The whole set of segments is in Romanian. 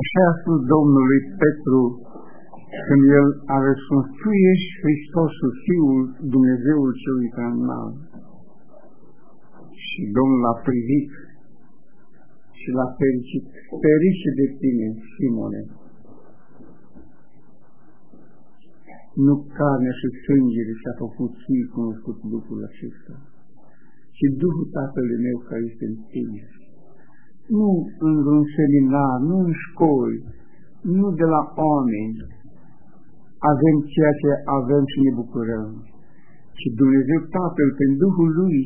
Așa a spus Domnului Petru când el a răspuns, Tu ești Hristosul, Fiul Dumnezeul celui care înalt. Și Domnul a privit și l-a fericit. Ferice de tine, Simone. Nu carnea și sângele și-a făcut ție cunoscut lucrul acesta, ci Duhul Tatălui meu care este în tine. Nu într-un seminar, nu în școli, nu de la oameni, avem ceea ce avem și ne bucurăm, ci Dumnezeu Tatăl, prin Duhul Lui,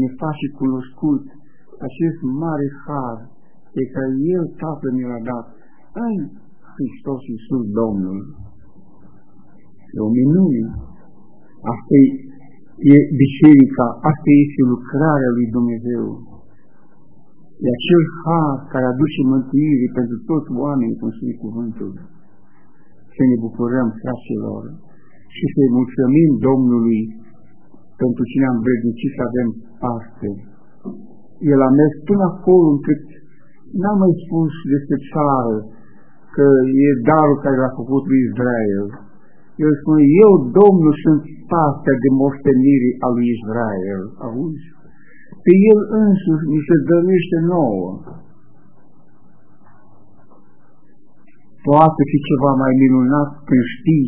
ne face cunoscut acest mare har pe care El, Tatăl, ne l-a dat în Hristos Iisus Domnul. E o minune. Asta e, e biserica, asta este lucrarea lui Dumnezeu. E acel har care aduce mântuire pentru toți oamenii, cum spune cuvântul. Să ne bucurăm, fraților, și să-i mulțumim Domnului pentru cine am vrednicit să avem astăzi. El a mers până acolo încât n-am mai spus despre țară că e darul care l-a făcut lui Israel. El spune, eu, Domnul, sunt partea de moștenire a lui Israel. Auzi? Pe el însuși mi se dăruiește nouă. Poate fi ceva mai minunat când știi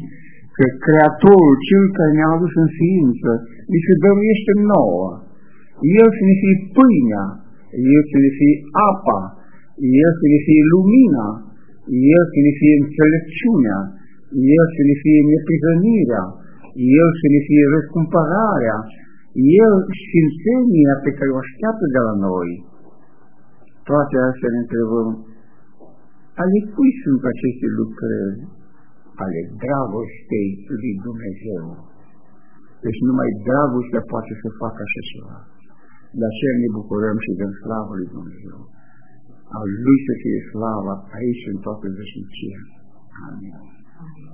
că Creatorul, Cel care ne-a adus în ființă, mi se dăruiește nouă. El să ne fie pâinea, El să ne fie apa, El să ne fie lumina, El să ne fie înțelepciunea, El să ne fie neprihănirea, El să ne fie răscumpărarea, El sfințenia pe care o așteaptă de la noi. Toate astea ne întrebăm, ale cui sunt aceste lucrări? Ale dragostei lui Dumnezeu. Deci numai dragostea poate să facă așa ceva. De aceea ne bucurăm și dăm slavă lui Dumnezeu. Al Lui să fie slava aici în toată veșnicia. Amin. Amin.